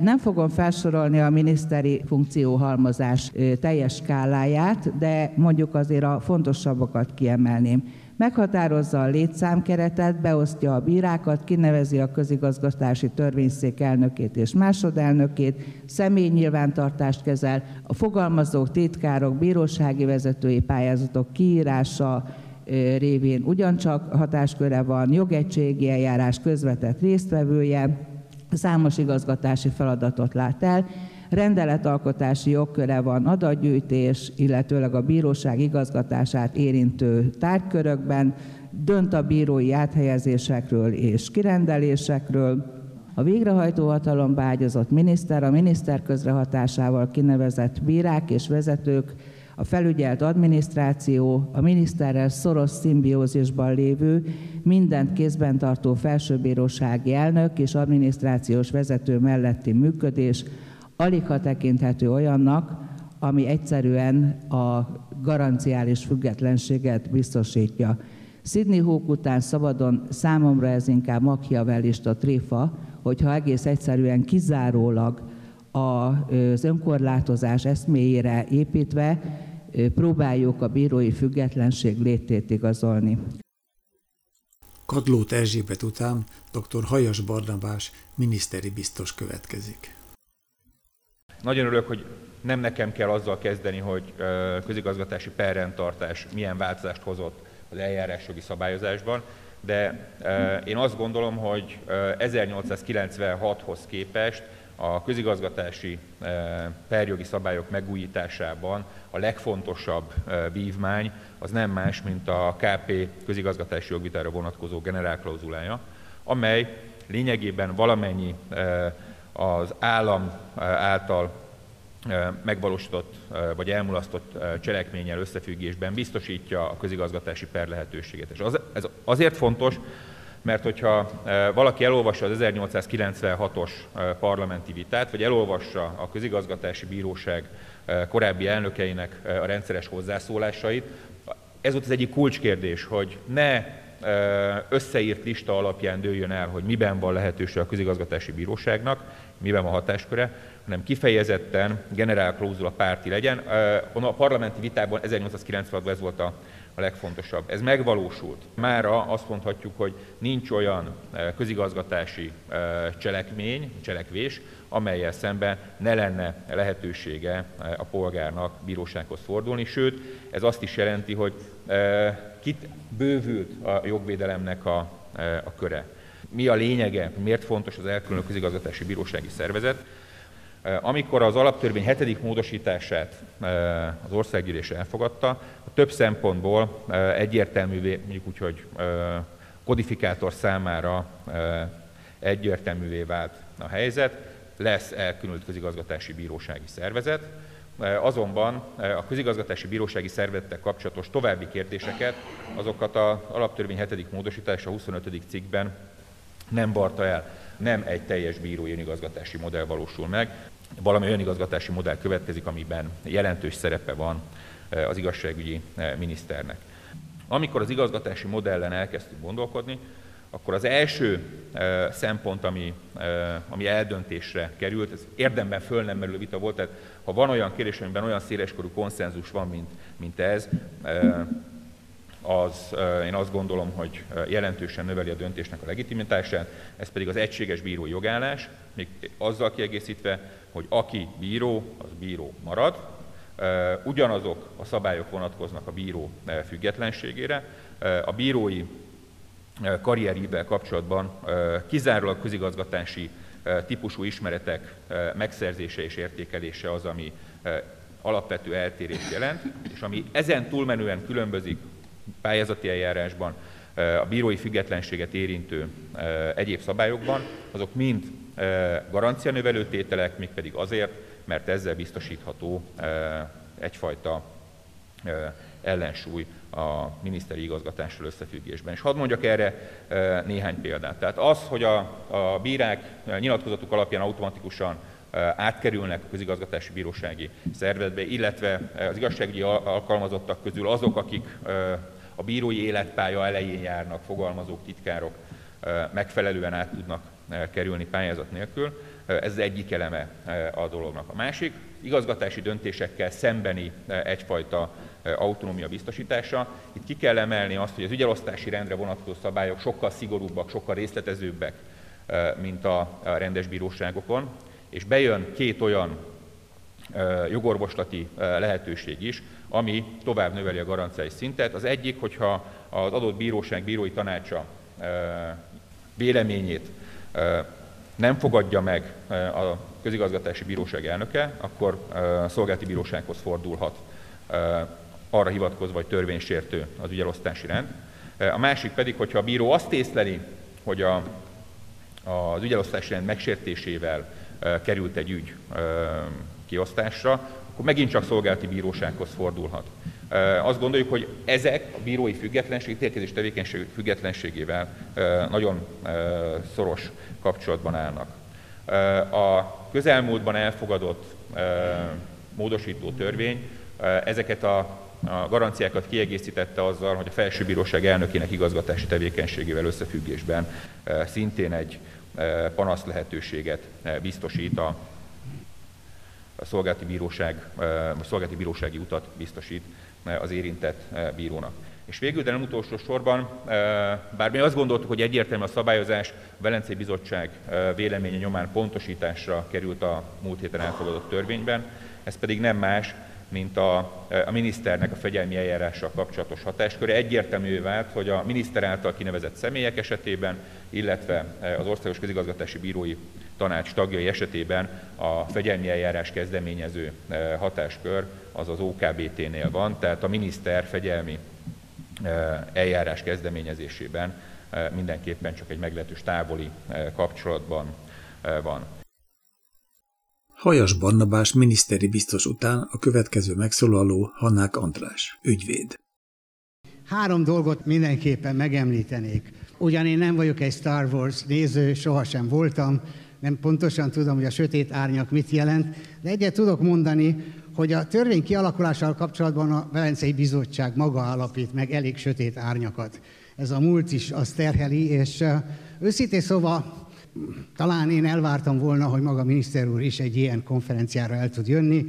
Nem fogom felsorolni a miniszteri funkcióhalmozás teljes skáláját, de mondjuk azért a fontosabbakat kiemelném. Meghatározza a létszámkeretet, beosztja a bírákat, kinevezi a közigazgatási törvényszék elnökét és másodelnökét, személynyilvántartást kezel, a fogalmazók, titkárok, bírósági vezetői pályázatok kiírása, révén ugyancsak hatásköre van, jogegységi eljárás közvetett résztvevője, számos igazgatási feladatot lát el, rendeletalkotási jogköre van adatgyűjtés, illetőleg a bíróság igazgatását érintő tárgykörökben, dönt a bírói áthelyezésekről és kirendelésekről, a végrehajtó hatalom beágyazott miniszter, a miniszter közrehatásával kinevezett bírák és vezetők, a felügyelt adminisztráció, a miniszterrel szoros szimbiózisban lévő, mindent kézben tartó felsőbírósági elnök és adminisztrációs vezető melletti működés alig ha tekinthető olyannak, ami egyszerűen a garanciális függetlenséget biztosítja. Sydney Hook után szabadon számomra ez inkább machiavellista tréfa, hogyha egész egyszerűen kizárólag az önkorlátozás eszméjére építve próbáljuk a bírói függetlenség létét igazolni. Kadlót Erzsébet után dr. Hajas Barnabás miniszteri biztos következik. Nagyon örülök, hogy nem nekem kell azzal kezdeni, hogy közigazgatási perrendtartás milyen változást hozott az eljárásjogi szabályozásban, de én azt gondolom, hogy 1896-hoz képest a közigazgatási perjogi szabályok megújításában a legfontosabb vívmány az nem más, mint a KP közigazgatási jogvitára vonatkozó generálklauzulája, amely lényegében valamennyi az állam által megvalósított vagy elmulasztott cselekménnyel összefüggésben biztosítja a közigazgatási per lehetőséget. És ez azért fontos, mert hogyha valaki elolvassa az 1896-os parlamenti vitát, vagy elolvassa a közigazgatási bíróság korábbi elnökeinek a rendszeres hozzászólásait, ez volt az egyik kulcskérdés, hogy ne összeírt lista alapján dőljön el, hogy miben van lehetőség a közigazgatási bíróságnak, miben van hatásköre, hanem kifejezetten generálklózula párti legyen. A parlamenti vitában 1896-ban ez volt a, a legfontosabb. Ez megvalósult. Mára azt mondhatjuk, hogy nincs olyan közigazgatási cselekmény, cselekvés, amelyel szemben ne lenne lehetősége a polgárnak bírósághoz fordulni, sőt, ez azt is jelenti, hogy kit bővült a jogvédelemnek a, a köre. Mi a lényege, miért fontos az elkülönülő közigazgatási bírósági szervezet? Amikor az alaptörvény hetedik módosítását az országgyűlés elfogadta, több szempontból egyértelművé, mondjuk úgy, hogy kodifikátor számára egyértelművé vált a helyzet, lesz elkülönült közigazgatási bírósági szervezet, Azonban a közigazgatási bírósági szervezettel kapcsolatos további kérdéseket, azokat az alaptörvény 7. módosítása 25. cikkben nem varta el. Nem egy teljes bírói önigazgatási modell valósul meg, valami önigazgatási modell következik, amiben jelentős szerepe van az igazságügyi miniszternek. Amikor az igazgatási modellen elkezdtünk gondolkodni, akkor az első szempont, ami, ami eldöntésre került, ez érdemben föl nem merülő vita volt, tehát ha van olyan kérdés, amiben olyan széleskorú konszenzus van, mint, mint ez, az én azt gondolom, hogy jelentősen növeli a döntésnek a legitimitását, ez pedig az egységes bíró jogállás, még azzal kiegészítve, hogy aki bíró, az bíró marad, ugyanazok a szabályok vonatkoznak a bíró függetlenségére, a bírói karrierjével kapcsolatban kizárólag közigazgatási típusú ismeretek megszerzése és értékelése az, ami alapvető eltérést jelent, és ami ezen túlmenően különbözik pályázati eljárásban, a bírói függetlenséget érintő egyéb szabályokban, azok mind garancianövelő tételek, mégpedig azért, mert ezzel biztosítható egyfajta ellensúly a miniszteri igazgatással összefüggésben. És hadd mondjak erre néhány példát. Tehát az, hogy a, a bírák nyilatkozatuk alapján automatikusan átkerülnek a közigazgatási bírósági szervezetbe, illetve az igazságügyi alkalmazottak közül azok, akik a bírói életpálya elején járnak, fogalmazók, titkárok, megfelelően át tudnak kerülni pályázat nélkül. Ez az egyik eleme a dolognak. A másik, igazgatási döntésekkel szembeni egyfajta autonómia biztosítása. Itt ki kell emelni azt, hogy az ügyelosztási rendre vonatkozó szabályok sokkal szigorúbbak, sokkal részletezőbbek, mint a rendes bíróságokon, és bejön két olyan jogorvoslati lehetőség is, ami tovább növeli a garanciai szintet. Az egyik, hogyha az adott bíróság bírói tanácsa véleményét nem fogadja meg a közigazgatási bíróság elnöke, akkor a szolgálati bírósághoz fordulhat arra hivatkozva, hogy törvénysértő az ügyelosztási rend. A másik pedig, hogyha a bíró azt észleli, hogy a, az ügyelosztási rend megsértésével került egy ügy kiosztásra, akkor megint csak szolgálati bírósághoz fordulhat. Azt gondoljuk, hogy ezek a bírói függetlenség, ítélkezés tevékenység függetlenségével nagyon szoros kapcsolatban állnak. A közelmúltban elfogadott módosító törvény ezeket a a garanciákat kiegészítette azzal, hogy a felsőbíróság elnökének igazgatási tevékenységével összefüggésben szintén egy panasz lehetőséget biztosít a, a szolgálati bíróság, a szolgálati bírósági utat biztosít az érintett bírónak. És végül, de nem utolsó sorban, bár mi azt gondoltuk, hogy egyértelmű a szabályozás, a Velencei Bizottság véleménye nyomán pontosításra került a múlt héten elfogadott törvényben, ez pedig nem más, mint a, a miniszternek a fegyelmi eljárással kapcsolatos hatásköre. Egyértelművé vált, hogy a miniszter által kinevezett személyek esetében, illetve az Országos Közigazgatási Bírói Tanács tagjai esetében a fegyelmi eljárás kezdeményező hatáskör az az OKBT-nél van, tehát a miniszter fegyelmi eljárás kezdeményezésében mindenképpen csak egy meglehetős távoli kapcsolatban van. Hajas Barnabás miniszteri biztos után a következő megszólaló Hannák András, ügyvéd. Három dolgot mindenképpen megemlítenék. Ugyan én nem vagyok egy Star Wars néző, sohasem voltam, nem pontosan tudom, hogy a sötét árnyak mit jelent, de egyet tudok mondani, hogy a törvény kialakulásával kapcsolatban a Velencei Bizottság maga állapít meg elég sötét árnyakat. Ez a múlt is azt terheli, és őszintén szóval talán én elvártam volna, hogy maga miniszter úr is egy ilyen konferenciára el tud jönni,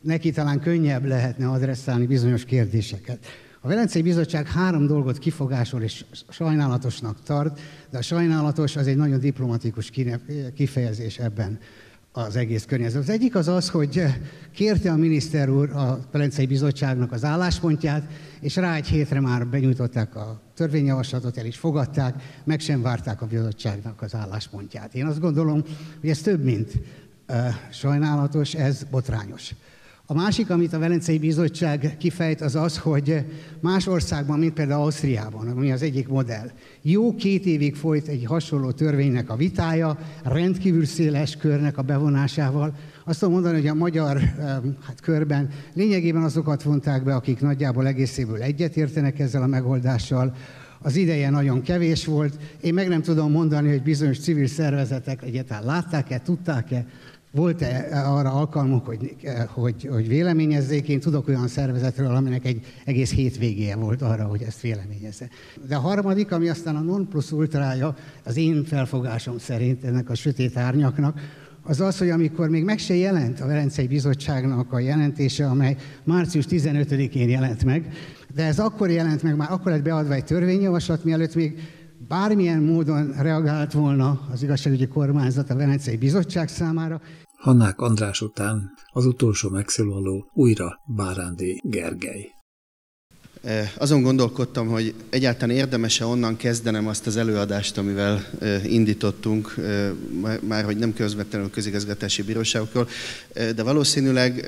neki talán könnyebb lehetne adresszálni bizonyos kérdéseket. A Velencei Bizottság három dolgot kifogásol és sajnálatosnak tart, de a sajnálatos az egy nagyon diplomatikus kifejezés ebben az egész környezet. Az egyik az az, hogy kérte a miniszter úr a Velencei Bizottságnak az álláspontját, és rá egy hétre már benyújtották a törvényjavaslatot, el is fogadták, meg sem várták a bizottságnak az álláspontját. Én azt gondolom, hogy ez több, mint sajnálatos, ez botrányos. A másik, amit a Velencei Bizottság kifejt, az az, hogy más országban, mint például Ausztriában, ami az egyik modell, jó két évig folyt egy hasonló törvénynek a vitája, rendkívül széles körnek a bevonásával. Azt tudom mondani, hogy a magyar hát, körben lényegében azokat vonták be, akik nagyjából egészéből egyetértenek ezzel a megoldással, az ideje nagyon kevés volt. Én meg nem tudom mondani, hogy bizonyos civil szervezetek egyáltalán látták-e, tudták-e, volt-e arra alkalmuk, hogy, hogy, hogy véleményezzék? Én tudok olyan szervezetről, aminek egy egész hétvégéje volt arra, hogy ezt véleményezze. De a harmadik, ami aztán a non plus ultrája, az én felfogásom szerint ennek a sötét árnyaknak, az az, hogy amikor még meg se jelent a Velencei Bizottságnak a jelentése, amely március 15-én jelent meg, de ez akkor jelent meg, már akkor lett beadva egy törvényjavaslat, mielőtt még bármilyen módon reagált volna az igazságügyi kormányzat a Velencei Bizottság számára, Hannák András után az utolsó megszólaló újra Bárándi Gergely. Azon gondolkodtam, hogy egyáltalán érdemese onnan kezdenem azt az előadást, amivel indítottunk, már hogy nem közvetlenül közigazgatási bíróságokról, de valószínűleg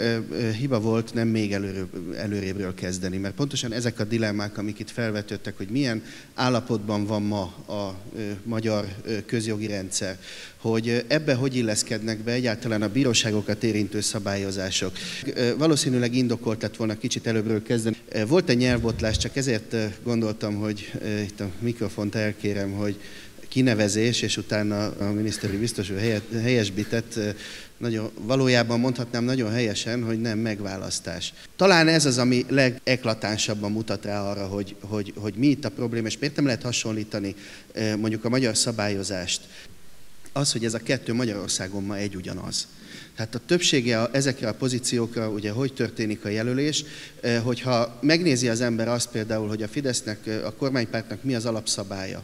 hiba volt nem még előrébb, előrébről kezdeni, mert pontosan ezek a dilemmák, amik itt felvetődtek, hogy milyen állapotban van ma a magyar közjogi rendszer, hogy ebbe hogy illeszkednek be egyáltalán a bíróságokat érintő szabályozások. Valószínűleg indokolt lett volna kicsit előbbről kezdeni. Volt egy nyelvbotlás, csak ezért gondoltam, hogy itt a mikrofont elkérem, hogy kinevezés, és utána a miniszteri biztos helyesbített, nagyon, valójában mondhatnám nagyon helyesen, hogy nem megválasztás. Talán ez az, ami legeklatánsabban mutat rá arra, hogy, hogy, hogy mi itt a probléma, és miért nem lehet hasonlítani mondjuk a magyar szabályozást az, hogy ez a kettő Magyarországon ma egy ugyanaz. Tehát a többsége a, ezekre a pozíciókra, ugye hogy történik a jelölés, hogyha megnézi az ember azt például, hogy a Fidesznek, a kormánypártnak mi az alapszabálya,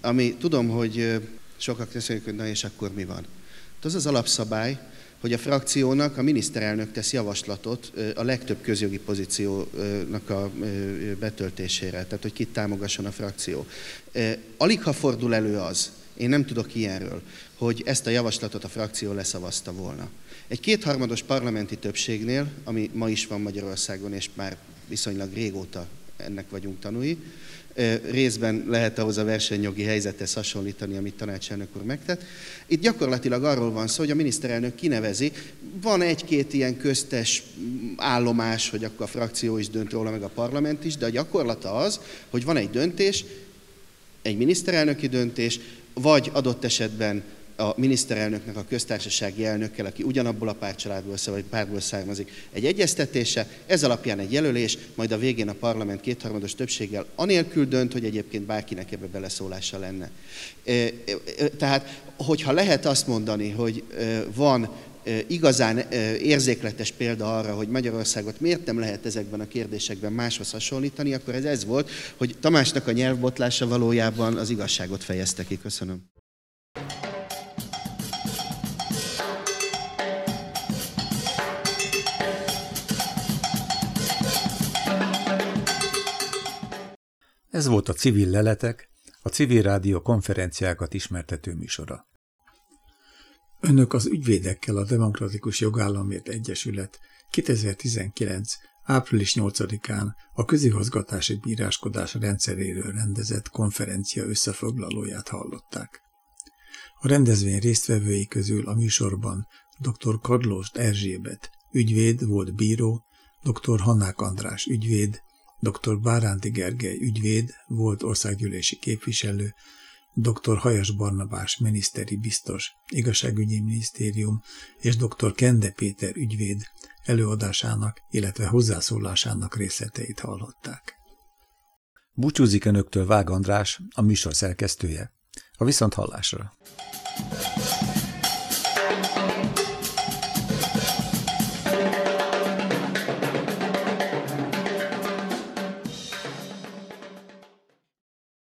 ami tudom, hogy sokak teszik, hogy na és akkor mi van. Hát az az alapszabály, hogy a frakciónak a miniszterelnök tesz javaslatot a legtöbb közjogi pozíciónak a betöltésére, tehát hogy kit támogasson a frakció. Alig ha fordul elő az, én nem tudok ilyenről, hogy ezt a javaslatot a frakció leszavazta volna. Egy kétharmados parlamenti többségnél, ami ma is van Magyarországon, és már viszonylag régóta ennek vagyunk tanúi. Részben lehet ahhoz a versenyjogi helyzethez hasonlítani, amit tanácselnök úr megtett. Itt gyakorlatilag arról van szó, hogy a miniszterelnök kinevezi. Van egy-két ilyen köztes állomás, hogy akkor a frakció is dönt róla, meg a parlament is, de a gyakorlata az, hogy van egy döntés, egy miniszterelnöki döntés, vagy adott esetben a miniszterelnöknek a köztársasági elnökkel, aki ugyanabból a pártcsaládból vagy pártból származik, egy egyeztetése, ez alapján egy jelölés, majd a végén a parlament kétharmados többséggel anélkül dönt, hogy egyébként bárkinek ebbe beleszólása lenne. Tehát, hogyha lehet azt mondani, hogy van igazán érzékletes példa arra, hogy Magyarországot miért nem lehet ezekben a kérdésekben máshoz hasonlítani, akkor ez ez volt, hogy Tamásnak a nyelvbotlása valójában az igazságot fejezte ki. Köszönöm. Ez volt a Civil Leletek, a Civil Rádió konferenciákat ismertető műsora. Önök az ügyvédekkel a Demokratikus Jogállamért Egyesület 2019. április 8-án a közigazgatási bíráskodás rendszeréről rendezett konferencia összefoglalóját hallották. A rendezvény résztvevői közül a műsorban dr. Kadlóst Erzsébet, ügyvéd volt bíró, dr. Hannák András ügyvéd, dr. Báránti Gergely ügyvéd, volt országgyűlési képviselő, dr. Hajas Barnabás miniszteri biztos, igazságügyi minisztérium és dr. Kende Péter ügyvéd előadásának, illetve hozzászólásának részleteit hallották. Búcsúzik önöktől Vág András, a műsor szerkesztője. A viszont hallásra!